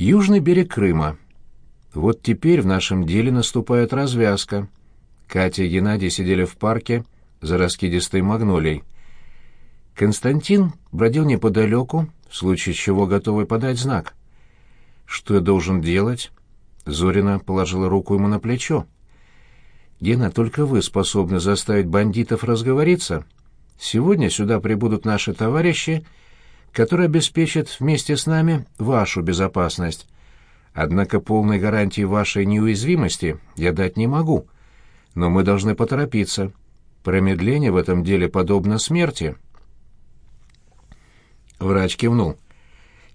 Южный берег Крыма. Вот теперь в нашем деле наступает развязка. Катя и Геннадий сидели в парке за раскидистой магнолией. Константин бродил неподалеку, в случае чего готовый подать знак. «Что я должен делать?» Зорина положила руку ему на плечо. «Гена, только вы способны заставить бандитов разговориться. Сегодня сюда прибудут наши товарищи, которые обеспечат вместе с нами вашу безопасность. Однако полной гарантии вашей неуязвимости я дать не могу. Но мы должны поторопиться. Промедление в этом деле подобно смерти». Врач кивнул.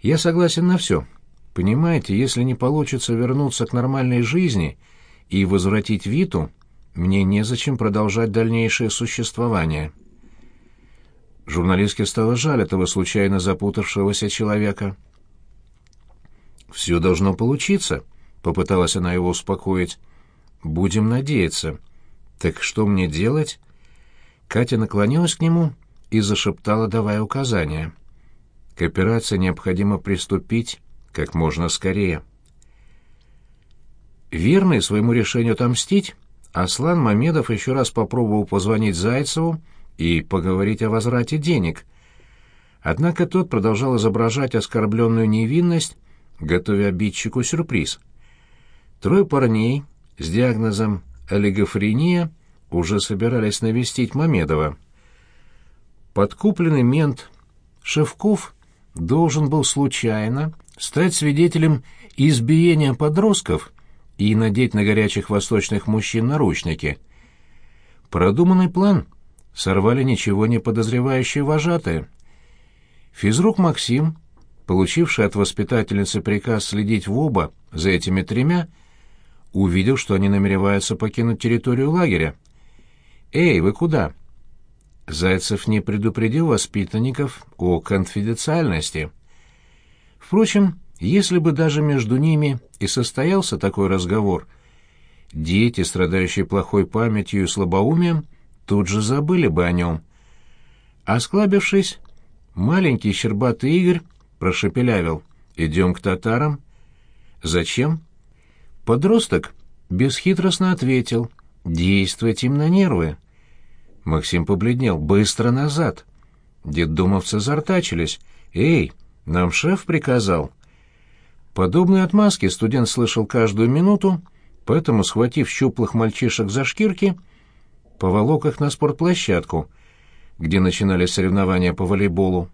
«Я согласен на все. Понимаете, если не получится вернуться к нормальной жизни и возвратить Виту, мне незачем продолжать дальнейшее существование». Журналистке стало жаль этого случайно запутавшегося человека. «Все должно получиться», — попыталась она его успокоить. «Будем надеяться. Так что мне делать?» Катя наклонилась к нему и зашептала, давая указания. К операции необходимо приступить как можно скорее. Верный своему решению отомстить, Аслан Мамедов еще раз попробовал позвонить Зайцеву и поговорить о возврате денег. Однако тот продолжал изображать оскорбленную невинность, готовя обидчику сюрприз. Трое парней с диагнозом олигофрения уже собирались навестить Мамедова. Подкупленный мент Шевков должен был случайно стать свидетелем избиения подростков и надеть на горячих восточных мужчин наручники. Продуманный план сорвали ничего не подозревающие вожатые. Физрук Максим, получивший от воспитательницы приказ следить в оба за этими тремя, увидел, что они намереваются покинуть территорию лагеря. «Эй, вы куда?» Зайцев не предупредил воспитанников о конфиденциальности. Впрочем, если бы даже между ними и состоялся такой разговор, дети, страдающие плохой памятью и слабоумием, тут же забыли бы о нем. Осклабившись, маленький щербатый Игорь прошепелявил «Идем к татарам». «Зачем?» Подросток бесхитростно ответил «Действовать им на нервы». Максим побледнел. «Быстро назад!» Детдомовцы зартачились. «Эй, нам шеф приказал!» Подобные отмазки студент слышал каждую минуту, поэтому, схватив щуплых мальчишек за шкирки, поволок их на спортплощадку, где начинались соревнования по волейболу.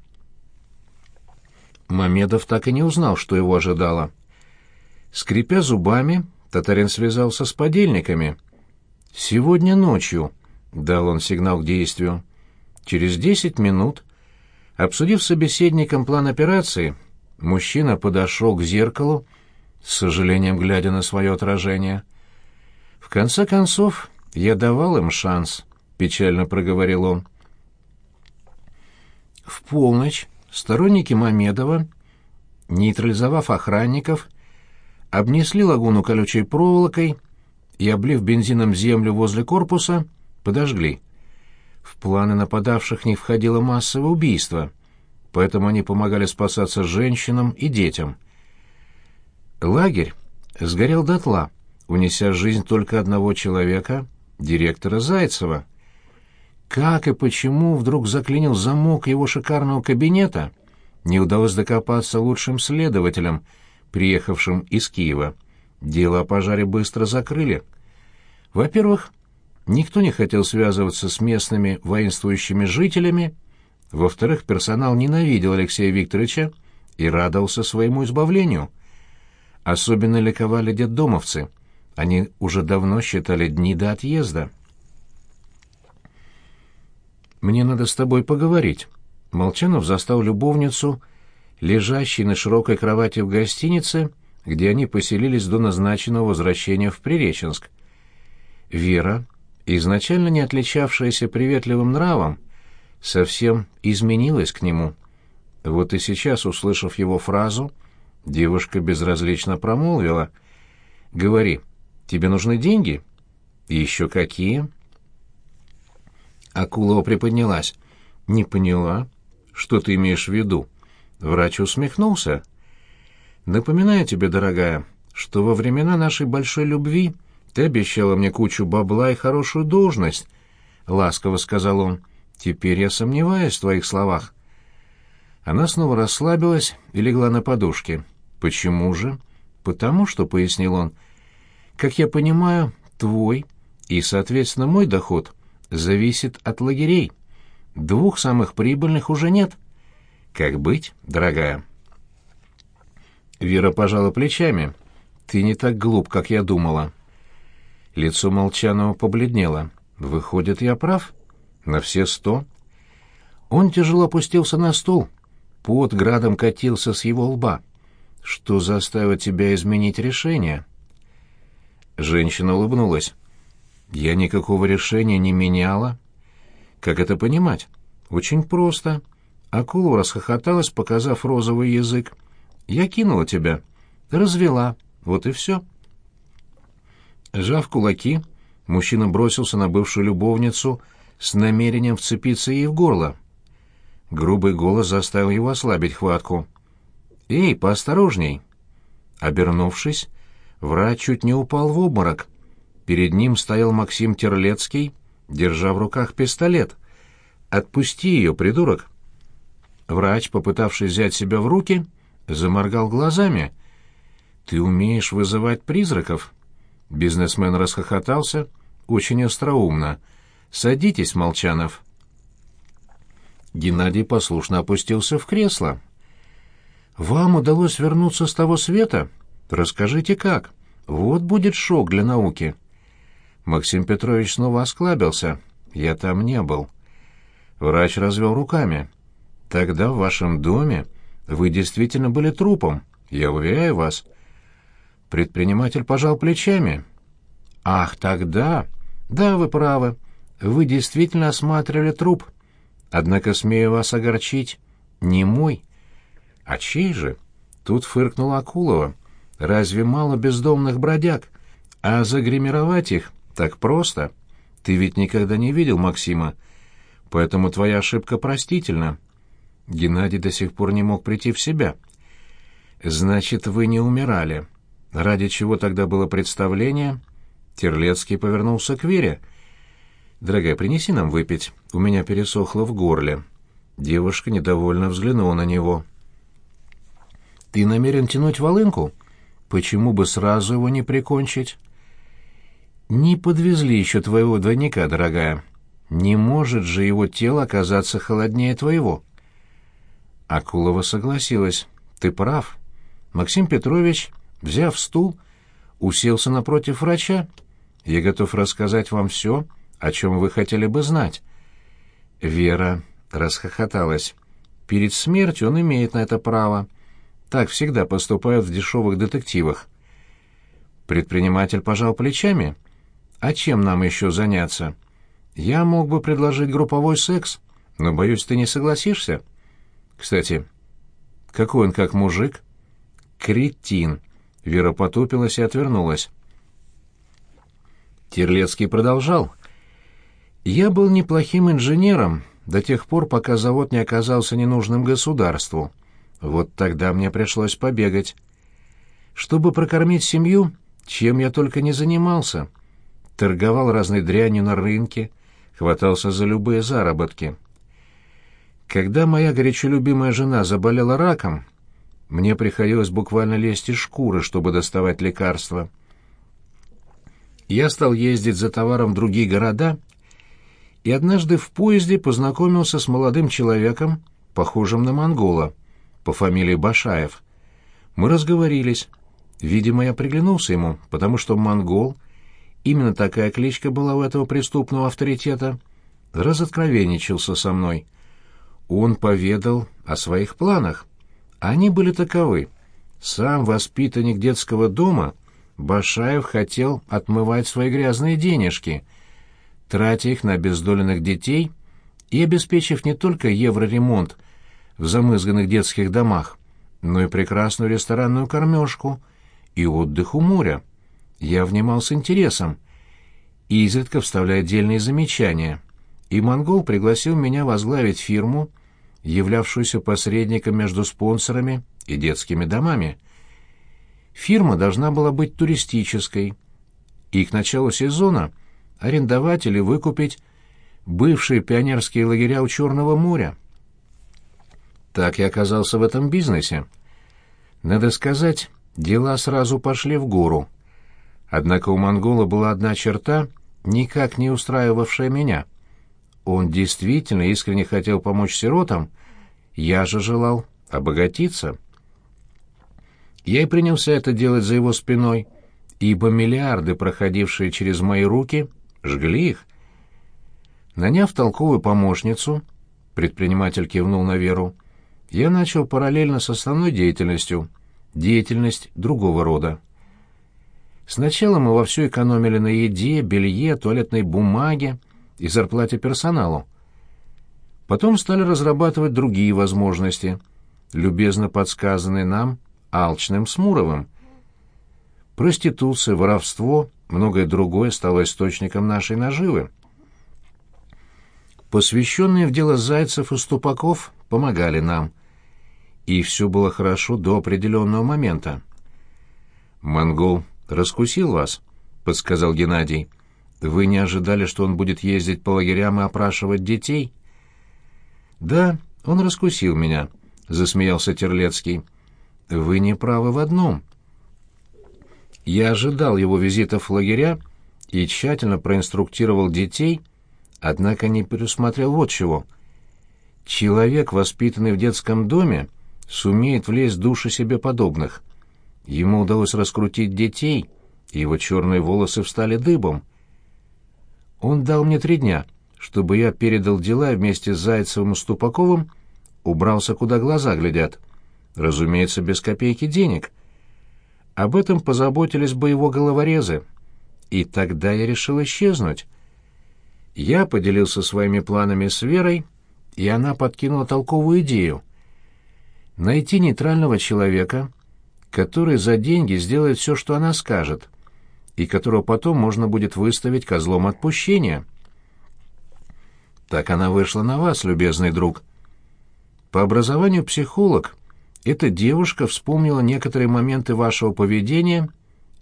Мамедов так и не узнал, что его ожидало. Скрипя зубами, татарин связался с подельниками. «Сегодня ночью», — дал он сигнал к действию. Через десять минут, обсудив с собеседником план операции, мужчина подошел к зеркалу, с сожалением глядя на свое отражение. В конце концов, я давал им шанс, печально проговорил он. В полночь сторонники Мамедова, нейтрализовав охранников, обнесли лагуну колючей проволокой и, облив бензином землю возле корпуса, подожгли. В планы нападавших не входило массовое убийство, поэтому они помогали спасаться женщинам и детям. Лагерь сгорел дотла, унеся жизнь только одного человека — директора Зайцева. Как и почему вдруг заклинил замок его шикарного кабинета, не удалось докопаться лучшим следователям, приехавшим из Киева. Дело о пожаре быстро закрыли. Во-первых, никто не хотел связываться с местными воинствующими жителями, во-вторых, персонал ненавидел Алексея Викторовича и радовался своему избавлению. Особенно ликовали детдомовцы — они уже давно считали дни до отъезда. «Мне надо с тобой поговорить». Молчанов застал любовницу, лежащей на широкой кровати в гостинице, где они поселились до назначенного возвращения в Приреченск. Вера, изначально не отличавшаяся приветливым нравом, совсем изменилась к нему. Вот и сейчас, услышав его фразу, девушка безразлично промолвила. «Говори, Тебе нужны деньги? Еще какие? Акулова приподнялась. Не поняла. Что ты имеешь в виду? Врач усмехнулся. Напоминаю тебе, дорогая, что во времена нашей большой любви ты обещала мне кучу бабла и хорошую должность, — ласково сказал он. Теперь я сомневаюсь в твоих словах. Она снова расслабилась и легла на подушке. Почему же? Потому что, — пояснил он, — как я понимаю, твой и, соответственно, мой доход зависит от лагерей. Двух самых прибыльных уже нет. Как быть, дорогая? Вера пожала плечами. Ты не так глуп, как я думала. Лицо Молчанова побледнело. Выходит, я прав? На все сто? Он тяжело опустился на стул. Пот градом катился с его лба. Что заставило тебя изменить решение? Женщина улыбнулась. Я никакого решения не меняла. Как это понимать? Очень просто. Акула расхохоталась, показав розовый язык. Я кинула тебя. Развела. Вот и все. Сжав кулаки, мужчина бросился на бывшую любовницу с намерением вцепиться ей в горло. Грубый голос заставил его ослабить хватку. «Эй, поосторожней!» Обернувшись, врач чуть не упал в обморок. Перед ним стоял Максим Терлецкий, держа в руках пистолет. «Отпусти ее, придурок!» Врач, попытавшись взять себя в руки, заморгал глазами. «Ты умеешь вызывать призраков?» Бизнесмен расхохотался, очень остроумно. «Садитесь, Молчанов». Геннадий послушно опустился в кресло. «Вам удалось вернуться с того света? Расскажите, как. Вот будет шок для науки». Максим Петрович снова осклабился. «Я там не был». Врач развел руками. «Тогда в вашем доме вы действительно были трупом, я уверяю вас». Предприниматель пожал плечами. «Ах, тогда...» «Да, вы правы. Вы действительно осматривали труп. Однако, смею вас огорчить, не мой. А чей же?» Тут фыркнула Акулова. «Разве мало бездомных бродяг? А загримировать их так просто. Ты ведь никогда не видел Максима, поэтому твоя ошибка простительна». Геннадий до сих пор не мог прийти в себя. «Значит, вы не умирали. Ради чего тогда было представление?» Терлецкий повернулся к Вере. «Дорогая, принеси нам выпить. У меня пересохло в горле». Девушка недовольно взглянула на него. «Ты намерен тянуть волынку? Почему бы сразу его не прикончить?» «Не подвезли еще твоего двойника, дорогая. Не может же его тело оказаться холоднее твоего». Акулова согласилась. «Ты прав. Максим Петрович, взяв стул, уселся напротив врача. Я готов рассказать вам все, о чем вы хотели бы знать». Вера расхохоталась. «Перед смертью он имеет на это право. Так всегда поступают в дешевых детективах». Предприниматель пожал плечами. «А чем нам еще заняться? Я мог бы предложить групповой секс, но, боюсь, ты не согласишься». Кстати, какой он как мужик? Кретин. Вера потупилась и отвернулась. Терлецкий продолжал. «Я был неплохим инженером до тех пор, пока завод не оказался ненужным государству. Вот тогда мне пришлось побегать. Чтобы прокормить семью, чем я только не занимался. Торговал разной дрянью на рынке, хватался за любые заработки. Когда моя горячо любимая жена заболела раком, мне приходилось буквально лезть из шкуры, чтобы доставать лекарства. Я стал ездить за товаром в другие города, и однажды в поезде познакомился с молодым человеком, похожим на монгола, по фамилии Башаев. Мы разговорились. Видимо, я приглянулся ему, потому что монгол, именно такая кличка была у этого преступного авторитета, разоткровенничался со мной — он поведал о своих планах. Они были таковы. Сам воспитанник детского дома Башаев хотел отмывать свои грязные денежки, тратя их на обездоленных детей и обеспечив не только евроремонт в замызганных детских домах, но и прекрасную ресторанную кормежку и отдых у моря. Я внимал с интересом, изредка вставляя отдельные замечания, и монгол пригласил меня возглавить фирму, являвшуюся посредником между спонсорами и детскими домами. Фирма должна была быть туристической, и к началу сезона арендовать или выкупить бывшие пионерские лагеря у Черного моря. Так я оказался в этом бизнесе. Надо сказать, дела сразу пошли в гору. Однако у монгола была одна черта, никак не устраивавшая меня. Он действительно искренне хотел помочь сиротам, я же желал обогатиться. Я и принялся это делать за его спиной, ибо миллиарды, проходившие через мои руки, жгли их. Наняв толковую помощницу, предприниматель кивнул на Веру, я начал параллельно с основной деятельностью, деятельность другого рода. Сначала мы вовсю экономили на еде, белье, туалетной бумаге и зарплате персоналу. Потом стали разрабатывать другие возможности, любезно подсказанные нам Алчным Смуровым. Проституция, воровство, многое другое стало источником нашей наживы. Посвященные в дело Зайцев и Ступаков помогали нам. И все было хорошо до определенного момента. «Монгол раскусил вас», — подсказал Геннадий. «Вы не ожидали, что он будет ездить по лагерям и опрашивать детей?» «Да, он раскусил меня», — засмеялся Терлецкий. «Вы не правы в одном». Я ожидал его визитов в лагеря и тщательно проинструктировал детей, однако не предусмотрел вот чего. Человек, воспитанный в детском доме, сумеет влезть в души себе подобных. Ему удалось раскрутить детей, и его черные волосы встали дыбом. Он дал мне три дня, чтобы я передал дела вместе с Зайцевым и Ступаковым убрался, куда глаза глядят. Разумеется, без копейки денег. Об этом позаботились бы его головорезы. И тогда я решил исчезнуть. Я поделился своими планами с Верой, и она подкинула толковую идею. Найти нейтрального человека, который за деньги сделает все, что она скажет, и которого потом можно будет выставить козлом отпущения. Так она вышла на вас, любезный друг. По образованию психолог, эта девушка вспомнила некоторые моменты вашего поведения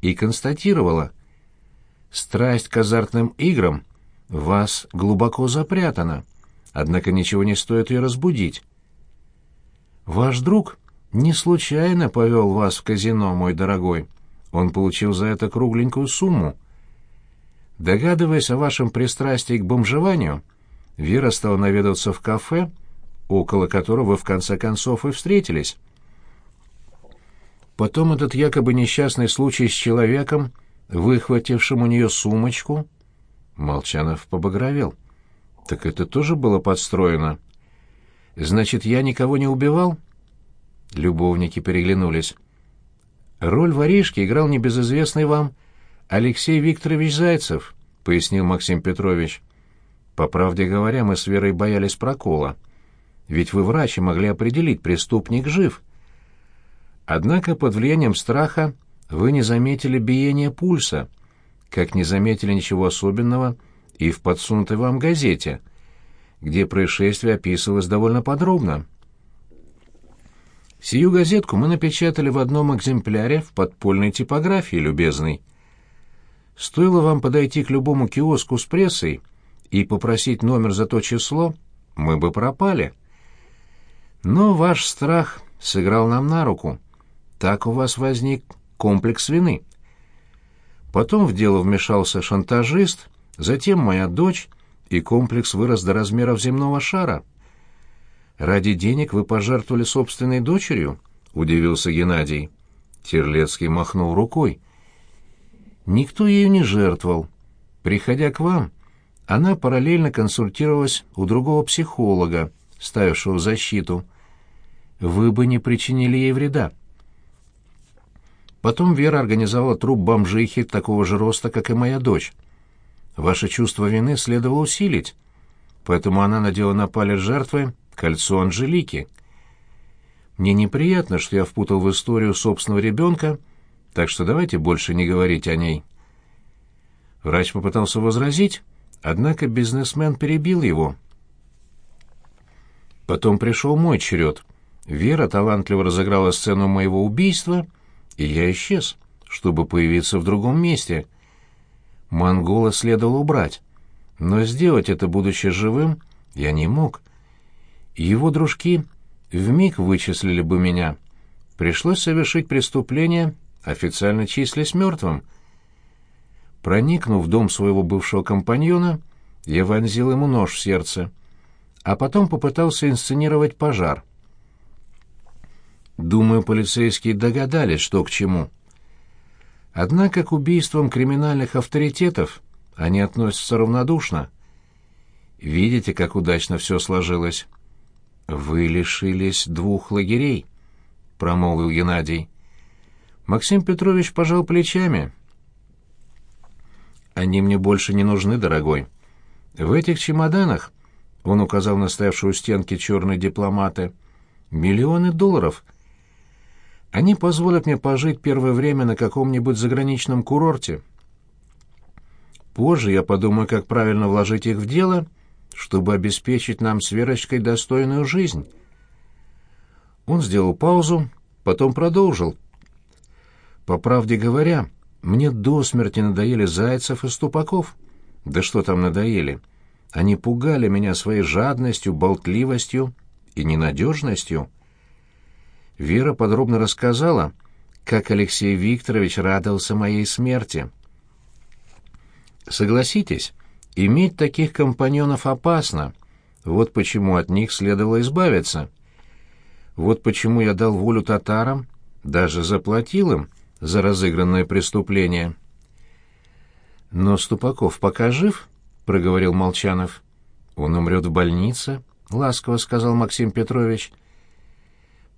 и констатировала. Страсть к азартным играм вас глубоко запрятана, однако ничего не стоит ее разбудить. Ваш друг не случайно повел вас в казино, мой дорогой. Он получил за это кругленькую сумму. Догадываясь о вашем пристрастии к бомжеванию, Вера стала наведаться в кафе, около которого вы в конце концов и встретились. Потом этот якобы несчастный случай с человеком, выхватившим у нее сумочку. Молчанов побагровел. Так это тоже было подстроено. Значит, я никого не убивал? Любовники переглянулись. Роль воришки играл небезызвестный вам Алексей Викторович Зайцев, пояснил Максим Петрович. По правде говоря, мы с Верой боялись прокола. Ведь вы, врачи, могли определить, преступник жив. Однако под влиянием страха вы не заметили биения пульса, как не заметили ничего особенного и в подсунутой вам газете, где происшествие описывалось довольно подробно. Сию газетку мы напечатали в одном экземпляре в подпольной типографии, любезный. Стоило вам подойти к любому киоску с прессой и попросить номер за то число, мы бы пропали. Но ваш страх сыграл нам на руку. Так у вас возник комплекс вины. Потом в дело вмешался шантажист, затем моя дочь, и комплекс вырос до размеров земного шара. «Ради денег вы пожертвовали собственной дочерью?» — удивился Геннадий. Терлецкий махнул рукой. «Никто ею не жертвовал. Приходя к вам, она параллельно консультировалась у другого психолога, ставившего защиту. Вы бы не причинили ей вреда. Потом Вера организовала труп бомжихи такого же роста, как и моя дочь. Ваше чувство вины следовало усилить, поэтому она надела на палец жертвы кольцо Анжелики. Мне неприятно, что я впутал в историю собственного ребенка, так что давайте больше не говорить о ней. Врач попытался возразить, Однако бизнесмен перебил его. Потом пришел мой черед. Вера талантливо разыграла сцену моего убийства, и я исчез, чтобы появиться в другом месте. Монгола следовало убрать, но сделать это, будучи живым, я не мог. Его дружки вмиг вычислили бы меня. Пришлось совершить преступление, официально числясь мертвым. Проникнув в дом своего бывшего компаньона, я вонзил ему нож в сердце, а потом попытался инсценировать пожар. Думаю, полицейские догадались, что к чему. Однако к убийствам криминальных авторитетов они относятся равнодушно. Видите, как удачно все сложилось? Вы лишились двух лагерей, промолвил Геннадий. Максим Петрович пожал плечами. Они мне больше не нужны, дорогой. В этих чемоданах, он указал на стоявшую у стенки черные дипломаты, миллионы долларов. Они позволят мне пожить первое время на каком-нибудь заграничном курорте. Позже я подумаю, как правильно вложить их в дело, чтобы обеспечить нам с Верочкой достойную жизнь. Он сделал паузу, потом продолжил. По правде говоря, мне до смерти надоели Зайцев и Ступаков. Да что там надоели? Они пугали меня своей жадностью, болтливостью и ненадежностью. Вера подробно рассказала, как Алексей Викторович радовался моей смерти. Согласитесь, иметь таких компаньонов опасно. Вот почему от них следовало избавиться. Вот почему я дал волю татарам, даже заплатил им за разыгранное преступление. Но Ступаков пока жив, проговорил Молчанов. Он умрет в больнице, ласково сказал Максим Петрович.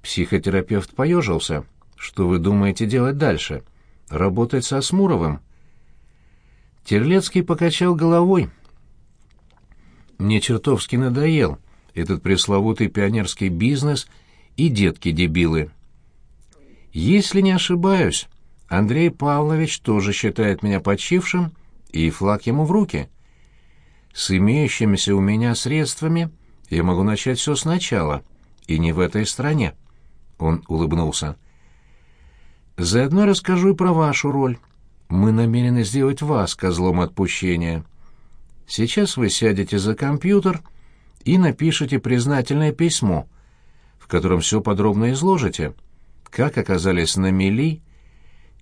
Психотерапевт поежился. Что вы думаете делать дальше? Работать со Смуровым? Терлецкий покачал головой. Мне чертовски надоел этот пресловутый пионерский бизнес и детки-дебилы. Если не ошибаюсь, Андрей Павлович тоже считает меня почившим, и флаг ему в руки — с имеющимися у меня средствами я могу начать все сначала, и не в этой стране. Он улыбнулся. Заодно расскажу и про вашу роль. Мы намерены сделать вас козлом отпущения. Сейчас вы сядете за компьютер и напишите признательное письмо, в котором все подробно изложите, как оказались на мели,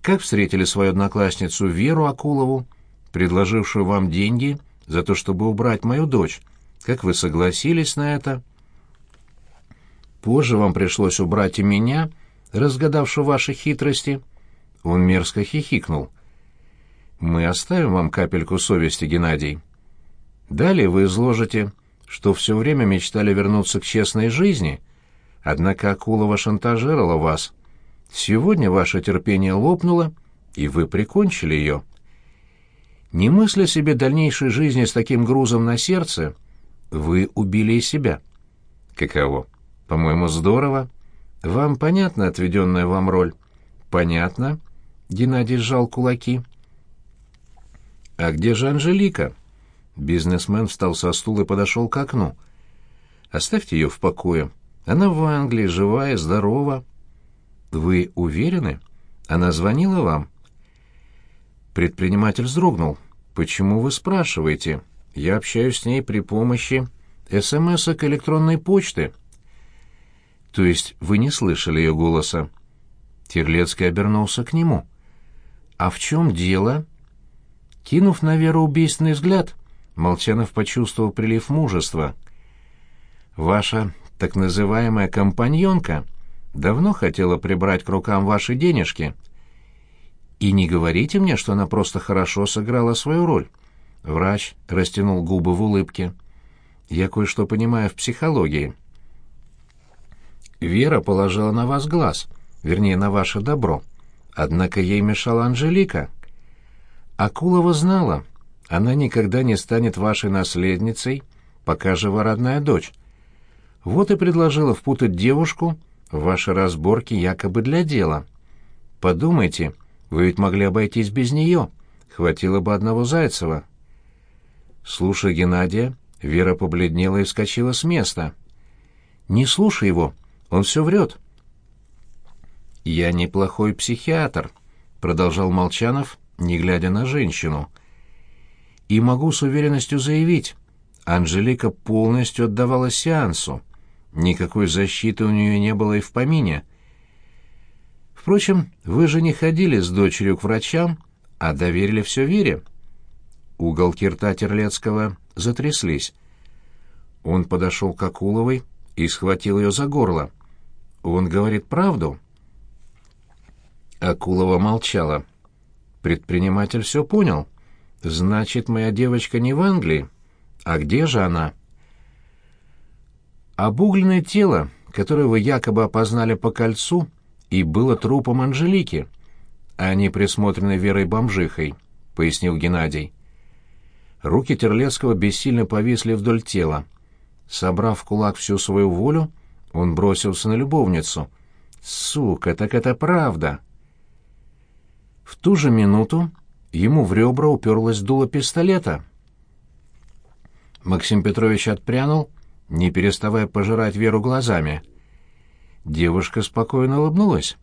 как встретили свою одноклассницу Веру Акулову, предложившую вам деньги — за то, чтобы убрать мою дочь. Как вы согласились на это? Позже вам пришлось убрать и меня, разгадавшую ваши хитрости. Он мерзко хихикнул. Мы оставим вам капельку совести, Геннадий. Далее вы изложите, что все время мечтали вернуться к честной жизни, однако Акулова шантажировала вас. Сегодня ваше терпение лопнуло, и вы прикончили ее. Не мысля себе дальнейшей жизни с таким грузом на сердце, вы убили и себя. Каково? По-моему, здорово. Вам понятна отведенная вам роль? Понятно. Геннадий сжал кулаки. А где же Анжелика? Бизнесмен встал со стула и подошел к окну. Оставьте ее в покое. Она в Англии, живая, здорова. Вы уверены? Она звонила вам? Предприниматель вздрогнул. «Почему вы спрашиваете? Я общаюсь с ней при помощи СМС-ок электронной почты». «То есть вы не слышали ее голоса?» Терлецкий обернулся к нему. «А в чем дело?» Кинув на Веру убийственный взгляд, Молчанов почувствовал прилив мужества. «Ваша так называемая компаньонка давно хотела прибрать к рукам ваши денежки». И не говорите мне, что она просто хорошо сыграла свою роль. Врач растянул губы в улыбке. Я кое-что понимаю в психологии. Вера положила на вас глаз, вернее, на ваше добро. Однако ей мешала Анжелика. Акулова знала, она никогда не станет вашей наследницей, пока жива родная дочь. Вот и предложила впутать девушку в ваши разборки якобы для дела. Подумайте, вы ведь могли обойтись без нее. Хватило бы одного Зайцева. Слушая Геннадия, Вера побледнела и вскочила с места. «Не слушай его, он все врет». «Я неплохой психиатр», — продолжал Молчанов, не глядя на женщину. «И могу с уверенностью заявить, Анжелика полностью отдавалась сеансу. Никакой защиты у нее не было и в помине. Впрочем, вы же не ходили с дочерью к врачам, а доверили все Вере». Уголки рта Терлецкого затряслись. Он подошел к Акуловой и схватил ее за горло. «Он говорит правду?» Акулова молчала. Предприниматель все понял. «Значит, моя девочка не в Англии? А где же она?» Обугленное тело, которое вы якобы опознали по кольцу, и было трупом Анжелики, а не присмотренной Верой бомжихой, — пояснил Геннадий. Руки Терлецкого бессильно повисли вдоль тела. Собрав в кулак всю свою волю, он бросился на любовницу. «Сука, так это правда!» В ту же минуту ему в ребра уперлась дуло пистолета. Максим Петрович отпрянул, не переставая пожирать Веру глазами. Девушка спокойно улыбнулась.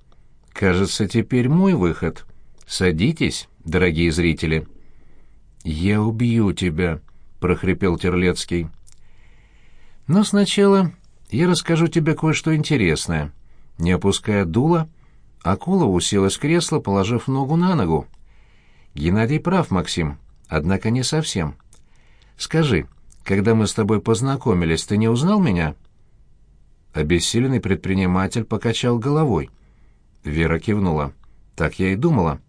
«Кажется, теперь мой выход. Садитесь, дорогие зрители». «Я убью тебя», — прохрипел Терлецкий. «Но сначала я расскажу тебе кое-что интересное». Не опуская дула, Акулова уселась в кресло, положив ногу на ногу. «Геннадий прав, Максим, однако не совсем. Скажи, когда мы с тобой познакомились, ты не узнал меня?» Обессиленный предприниматель покачал головой. Вера кивнула. «Так я и думала».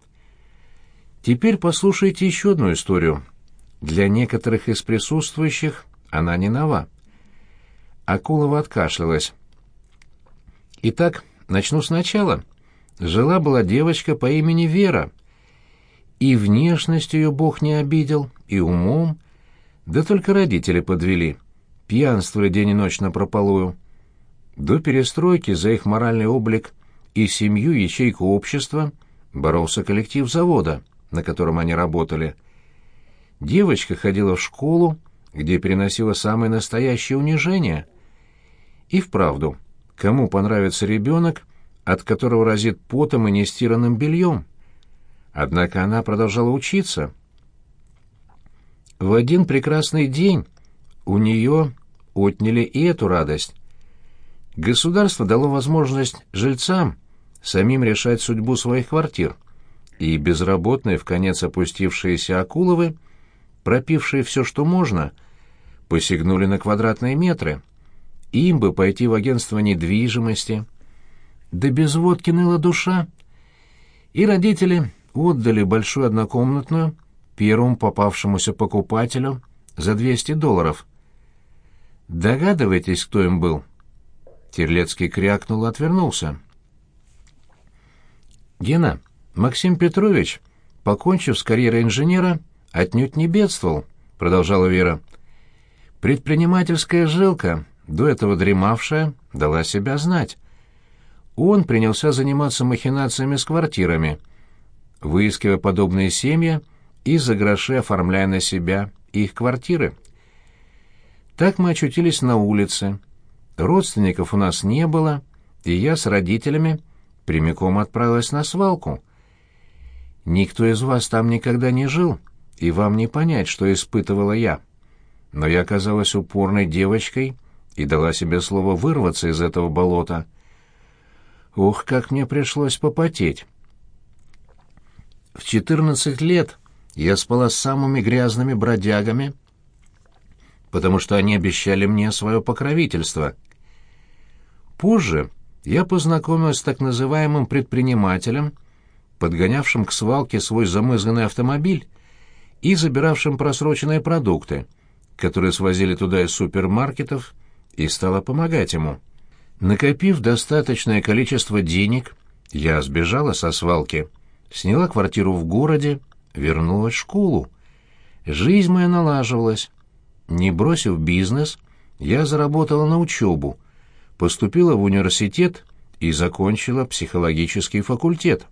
Теперь послушайте еще одну историю. Для некоторых из присутствующих она не нова. Акулова откашлялась. Итак, начну сначала. Жила-была девочка по имени Вера. И внешностью ее Бог не обидел, и умом. Да только родители подвели. Пьянствовали день и ночь напропалую. До перестройки за их моральный облик и семью ячейку общества боролся коллектив завода — на котором они работали. Девочка ходила в школу, где переносила самое настоящее унижение. И вправду, кому понравится ребенок, от которого разит потом и нестиранным бельем? Однако она продолжала учиться. В один прекрасный день у нее отняли и эту радость. Государство дало возможность жильцам самим решать судьбу своих квартир — и безработные, в конец опустившиеся Акуловы, пропившие все, что можно, посягнули на квадратные метры. Им бы пойти в агентство недвижимости. Да без водки ныла душа. И родители отдали большую однокомнатную первому попавшемуся покупателю за 200 долларов. Догадываетесь, кто им был? Терлецкий крякнул и отвернулся. «Гена, Максим Петрович, покончив с карьерой инженера, отнюдь не бедствовал, продолжала Вера. Предпринимательская жилка, до этого дремавшая, дала себя знать. Он принялся заниматься махинациями с квартирами, выискивая подобные семьи и за гроши оформляя на себя их квартиры. Так мы очутились на улице. Родственников у нас не было, и я с родителями прямиком отправилась на свалку. Никто из вас там никогда не жил, и вам не понять, что испытывала я. Но я оказалась упорной девочкой и дала себе слово вырваться из этого болота. Ух, как мне пришлось попотеть. В четырнадцать лет я спала с самыми грязными бродягами, потому что они обещали мне свое покровительство. Позже я познакомилась с так называемым предпринимателем — подгонявшим к свалке свой замызганный автомобиль и забиравшим просроченные продукты, которые свозили туда из супермаркетов, и стала помогать ему. Накопив достаточное количество денег, я сбежала со свалки, сняла квартиру в городе, вернулась в школу. Жизнь моя налаживалась. Не бросив бизнес, я заработала на учебу, поступила в университет и закончила психологический факультет.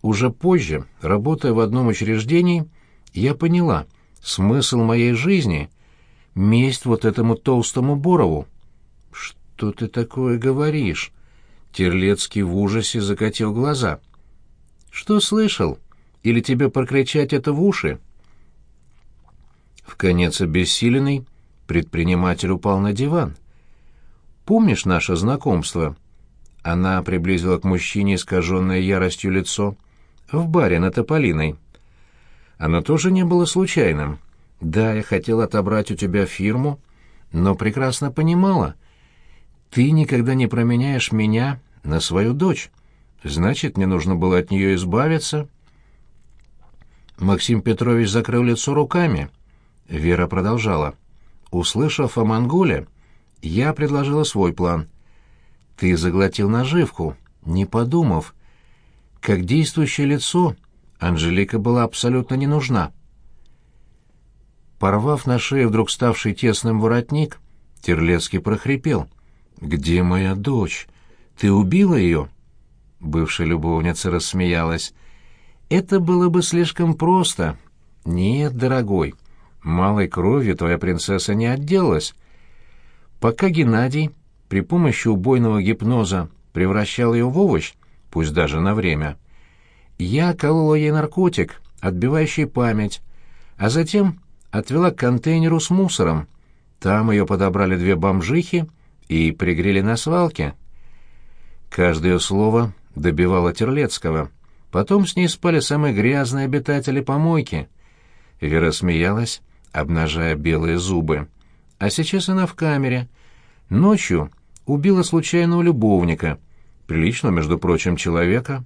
Уже позже, работая в одном учреждении, я поняла, смысл моей жизни — месть вот этому толстому Борову. «Что ты такое говоришь?» Терлецкий в ужасе закатил глаза. «Что слышал? Или тебе прокричать это в уши?» В конец обессиленный предприниматель упал на диван. «Помнишь наше знакомство?» Она приблизила к мужчине искаженное яростью лицо. «В баре на Тополиной». Оно тоже не было случайным. Да, я хотел отобрать у тебя фирму, но прекрасно понимала. Ты никогда не променяешь меня на свою дочь. Значит, мне нужно было от нее избавиться. Максим Петрович закрыл лицо руками. Вера продолжала. Услышав о Монголе, я предложила свой план. Ты заглотил наживку, не подумав. Как действующее лицо, Анжелика была абсолютно не нужна. Порвав на шее вдруг ставший тесным воротник, Терлецкий прохрипел. «Где моя дочь? Ты убила ее?» Бывшая любовница рассмеялась. «Это было бы слишком просто. Нет, дорогой, малой кровью твоя принцесса не отделалась. Пока Геннадий при помощи убойного гипноза превращал ее в овощ, пусть даже на время, я колола ей наркотик, отбивающий память, а затем отвела к контейнеру с мусором. Там ее подобрали две бомжихи и пригрели на свалке. Каждое слово добивало Терлецкого. Потом с ней спали самые грязные обитатели помойки. Вера смеялась, обнажая белые зубы. А сейчас она в камере. Ночью убила случайного любовника, приличного, между прочим, человека.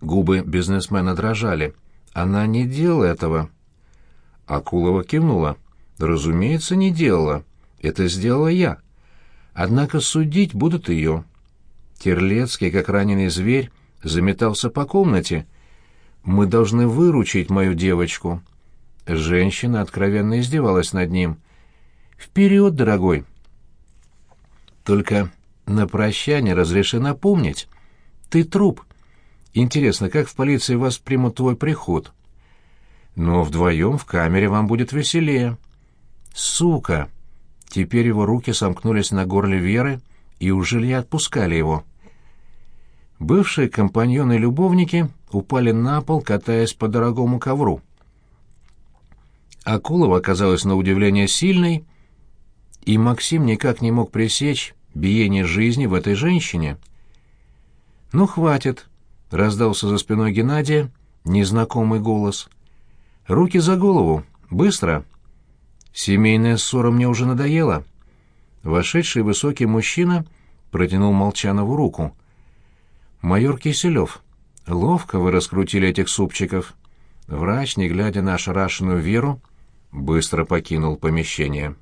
Губы бизнесмена дрожали. Она не делала этого. Акулова кивнула. «Разумеется, не делала. Это сделала я. Однако судить будут ее». Терлецкий, как раненый зверь, заметался по комнате. «Мы должны выручить мою девочку». Женщина откровенно издевалась над ним. «Вперед, дорогой!» «Только на прощание разреши напомнить. Ты труп. Интересно, как в полиции воспримут твой приход?» Но вдвоем в камере вам будет веселее. Сука! Теперь его руки сомкнулись на горле Веры и уже не отпускали его. Бывшие компаньоны-любовники упали на пол, катаясь по дорогому ковру. Акулова оказалась на удивление сильной, и Максим никак не мог пресечь биение жизни в этой женщине. «Ну, хватит!» — раздался за спиной Геннадия незнакомый голос — Руки за голову! Быстро!» «Семейная ссора мне уже надоела». Вошедший высокий мужчина протянул Молчанову руку. «Майор Киселев, ловко вы раскрутили этих супчиков». Врач, не глядя на ошарашенную Веру, быстро покинул помещение.